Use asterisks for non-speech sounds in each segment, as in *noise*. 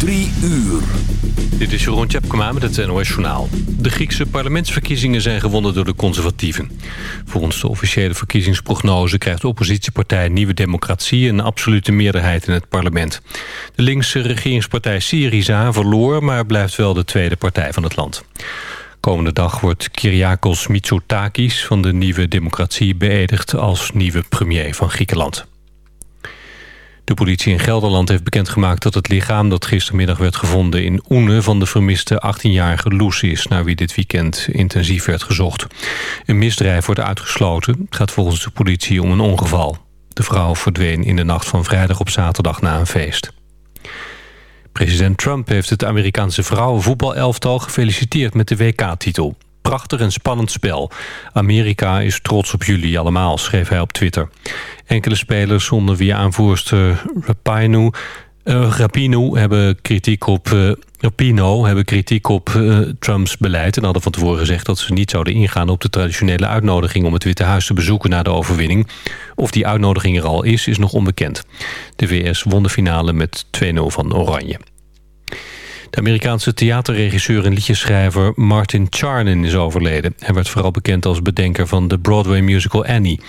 Drie uur. Dit is Jeroen Tjepkema met het NOS Journaal. De Griekse parlementsverkiezingen zijn gewonnen door de conservatieven. Volgens de officiële verkiezingsprognose krijgt de oppositiepartij Nieuwe Democratie... een absolute meerderheid in het parlement. De linkse regeringspartij Syriza verloor... maar blijft wel de tweede partij van het land. Komende dag wordt Kyriakos Mitsotakis van de Nieuwe Democratie beëdigd... als nieuwe premier van Griekenland. De politie in Gelderland heeft bekendgemaakt dat het lichaam dat gistermiddag werd gevonden in Oene van de vermiste 18-jarige Loes is, naar wie dit weekend intensief werd gezocht. Een misdrijf wordt uitgesloten. Het gaat volgens de politie om een ongeval. De vrouw verdween in de nacht van vrijdag op zaterdag na een feest. President Trump heeft het Amerikaanse vrouwenvoetbalelftal gefeliciteerd met de WK-titel. Prachtig en spannend spel. Amerika is trots op jullie allemaal, schreef hij op Twitter. Enkele spelers onder wie aanvoerster Rapino, uh, Rapino hebben kritiek op, uh, hebben kritiek op uh, Trumps beleid... en hadden van tevoren gezegd dat ze niet zouden ingaan op de traditionele uitnodiging... om het Witte Huis te bezoeken na de overwinning. Of die uitnodiging er al is, is nog onbekend. De VS won de finale met 2-0 van Oranje. De Amerikaanse theaterregisseur en liedjeschrijver Martin Charnin is overleden. Hij werd vooral bekend als bedenker van de Broadway musical Annie.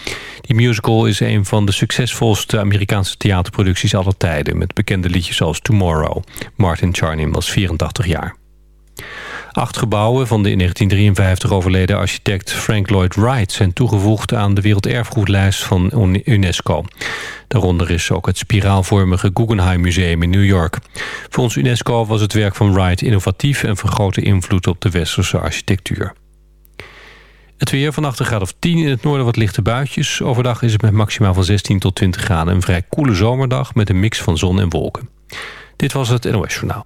Die musical is een van de succesvolste Amerikaanse theaterproducties aller tijden... met bekende liedjes als Tomorrow. Martin Charnin was 84 jaar. Acht gebouwen van de in 1953 overleden architect Frank Lloyd Wright... zijn toegevoegd aan de werelderfgoedlijst van UNESCO. Daaronder is ook het spiraalvormige Guggenheim Museum in New York. Volgens UNESCO was het werk van Wright innovatief... en vergrote invloed op de westerse architectuur. Het weer vannacht een graad of 10 in het noorden wat lichte buitjes. Overdag is het met maximaal van 16 tot 20 graden... een vrij koele zomerdag met een mix van zon en wolken. Dit was het NOS Journaal.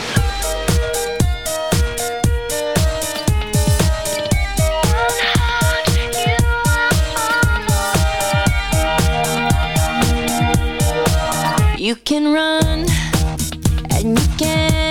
You can run and you can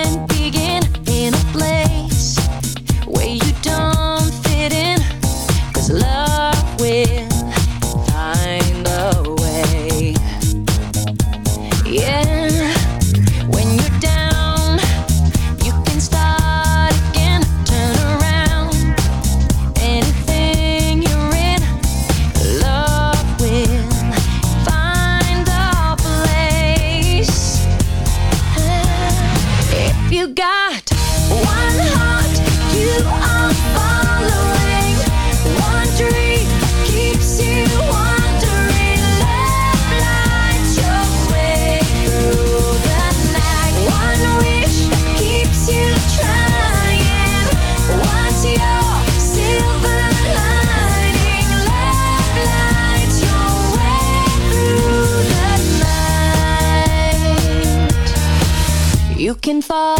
night. You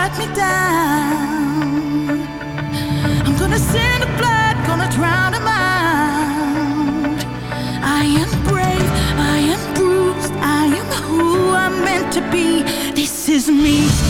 track me down. I'm gonna send a blood, gonna drown a mind. I am brave, I am bruised, I am who I'm meant to be. This is me.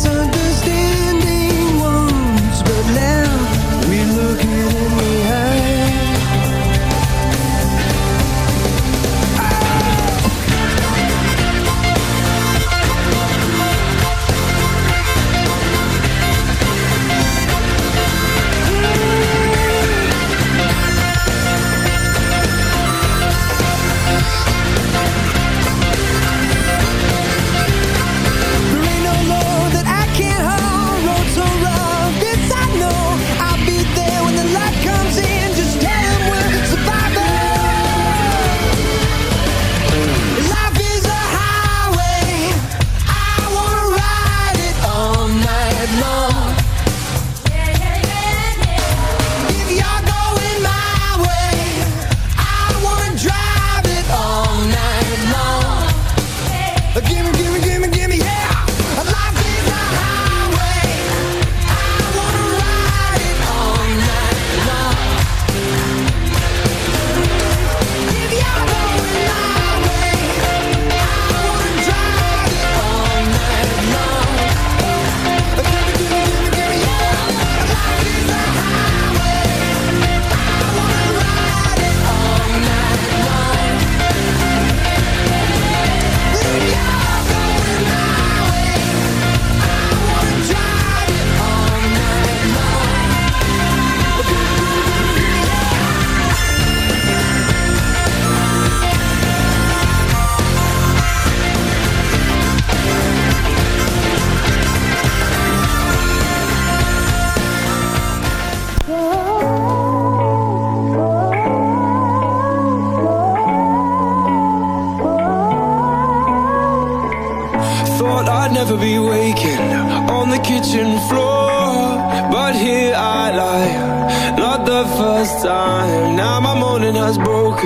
turn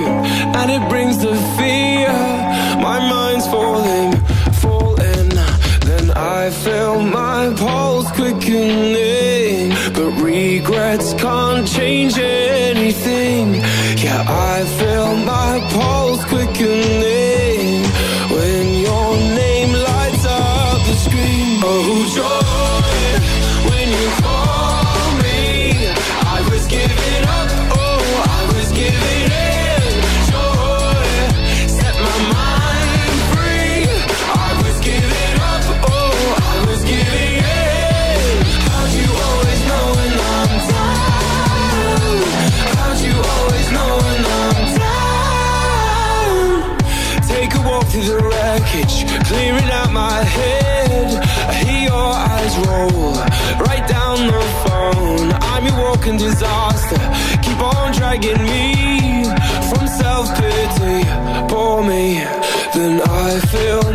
and it brings the dragging me from self-pity for me, then I feel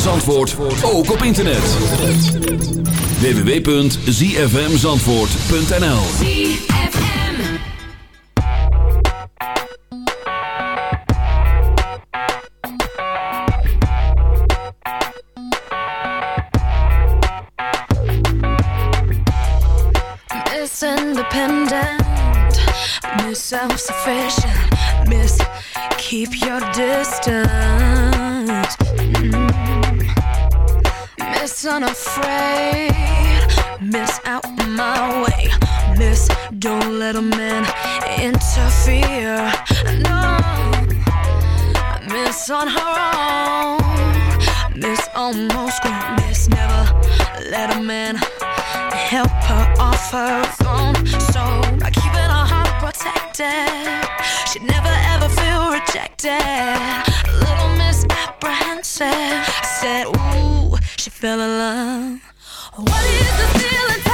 van Zandvoort ook op internet. www.zfmzandvoort.nl It's independent, I'm self-sufficient. Let a man interfere. No, Miss on her own. Miss almost grown. Miss never let a man help her off her own. So by keeping her heart protected, she'd never ever feel rejected. Little Miss apprehensive said, Ooh, she fell in love. What is the feeling?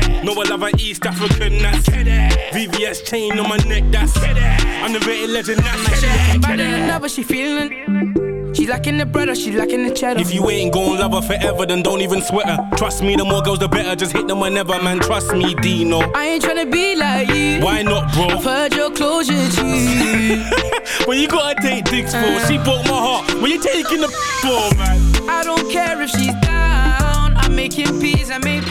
No, I love an East African, that's VVS chain on my neck, that's I'm the rated legend, that's Better than ever, she feeling. She lacking the bread or she lacking the cheddar. If you ain't gon' love her forever, then don't even sweat her. Trust me, the more girls, the better. Just hit them whenever, man. Trust me, Deno. I ain't tryna be like you. Why not, bro? I've heard your closure, G. *laughs* when you gotta take dicks for, she broke my heart. When you taking the *laughs* for, man? I don't care if she's down. I'm making peas, I make.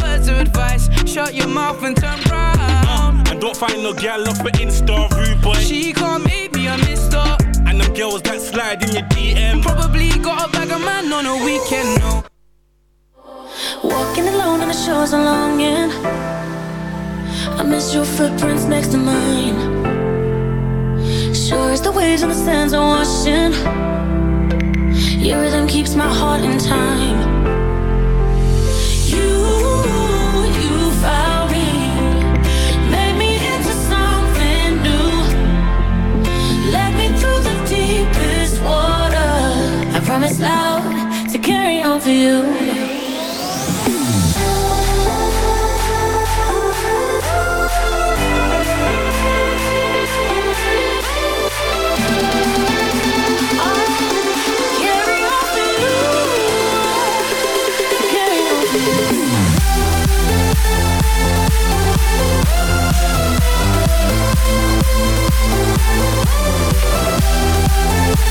advice. Shut your mouth and turn round. Uh, and don't find no gal off for Insta, rude boy. She can't make me a mister. And them girls that slide in your DM. Probably got a bag of man on a weekend, no. Walking alone on the shores of longing. I miss your footprints next to mine. Sure as the waves and the sands are washing. Your rhythm keeps my heart in time. Promise loud to carry on for you. Carry on for you. Yeah.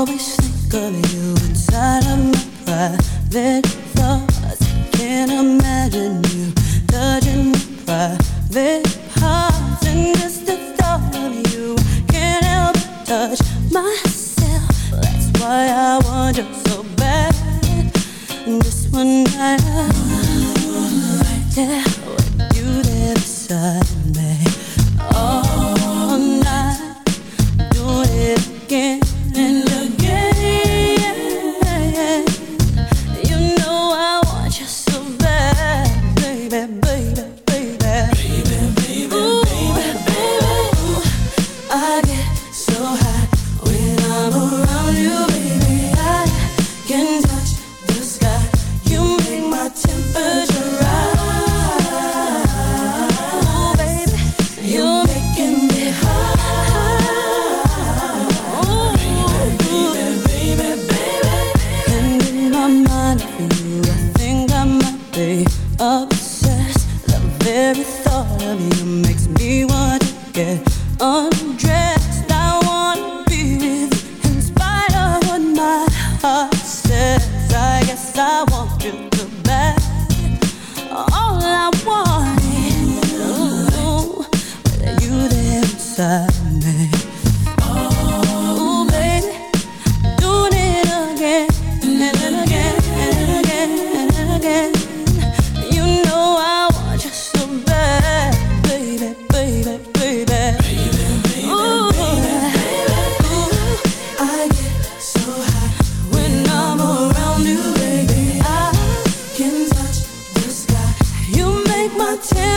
always think of you inside of my private thoughts. Can't imagine you touching my private parts. And just the thought of you can't help but touch myself. That's why I want you so bad. And just one night, I, yeah, with you there beside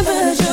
virgin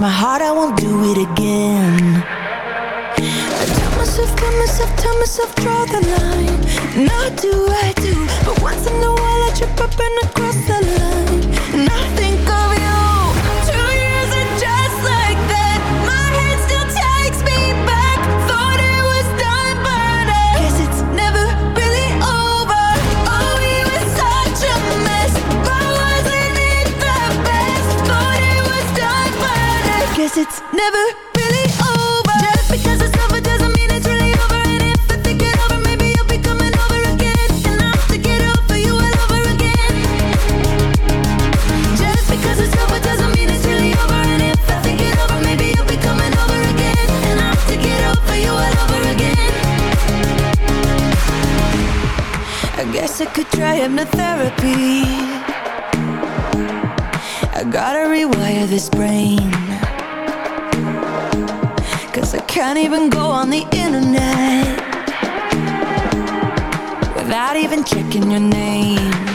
my heart, I won't do it again. I tell myself, tell myself, tell myself, draw the line. And I do, I do. But once in a while I trip guess I could try hypnotherapy. I gotta rewire this brain. Cause I can't even go on the internet without even checking your name.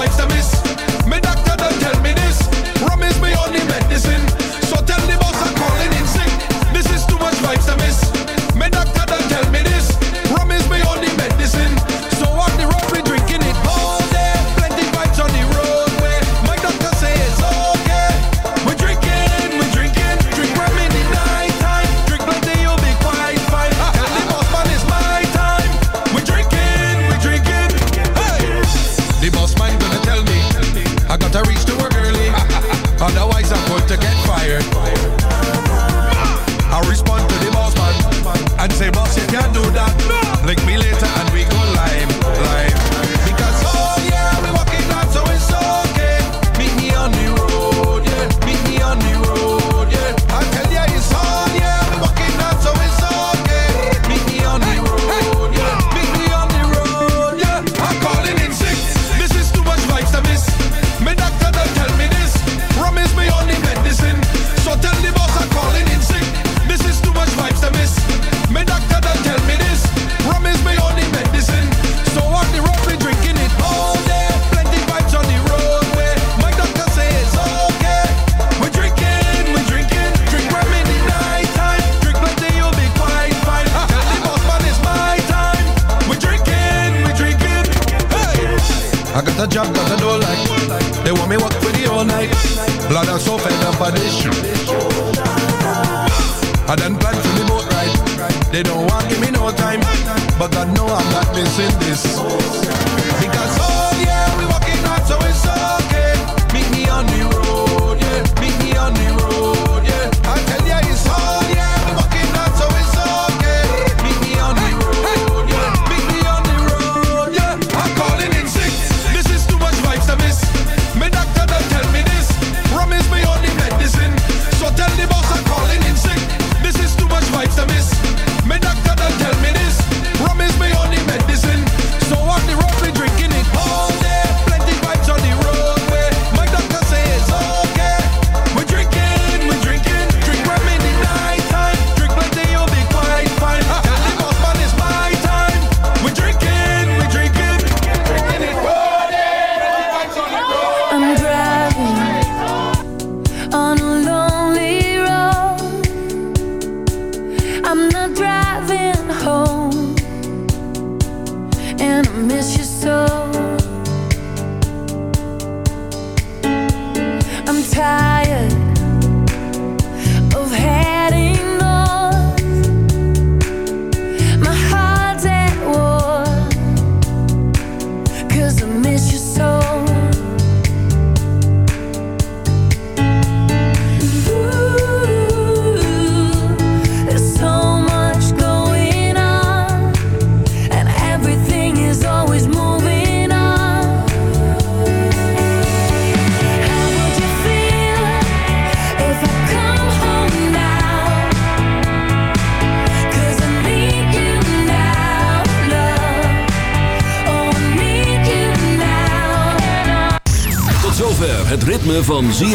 Is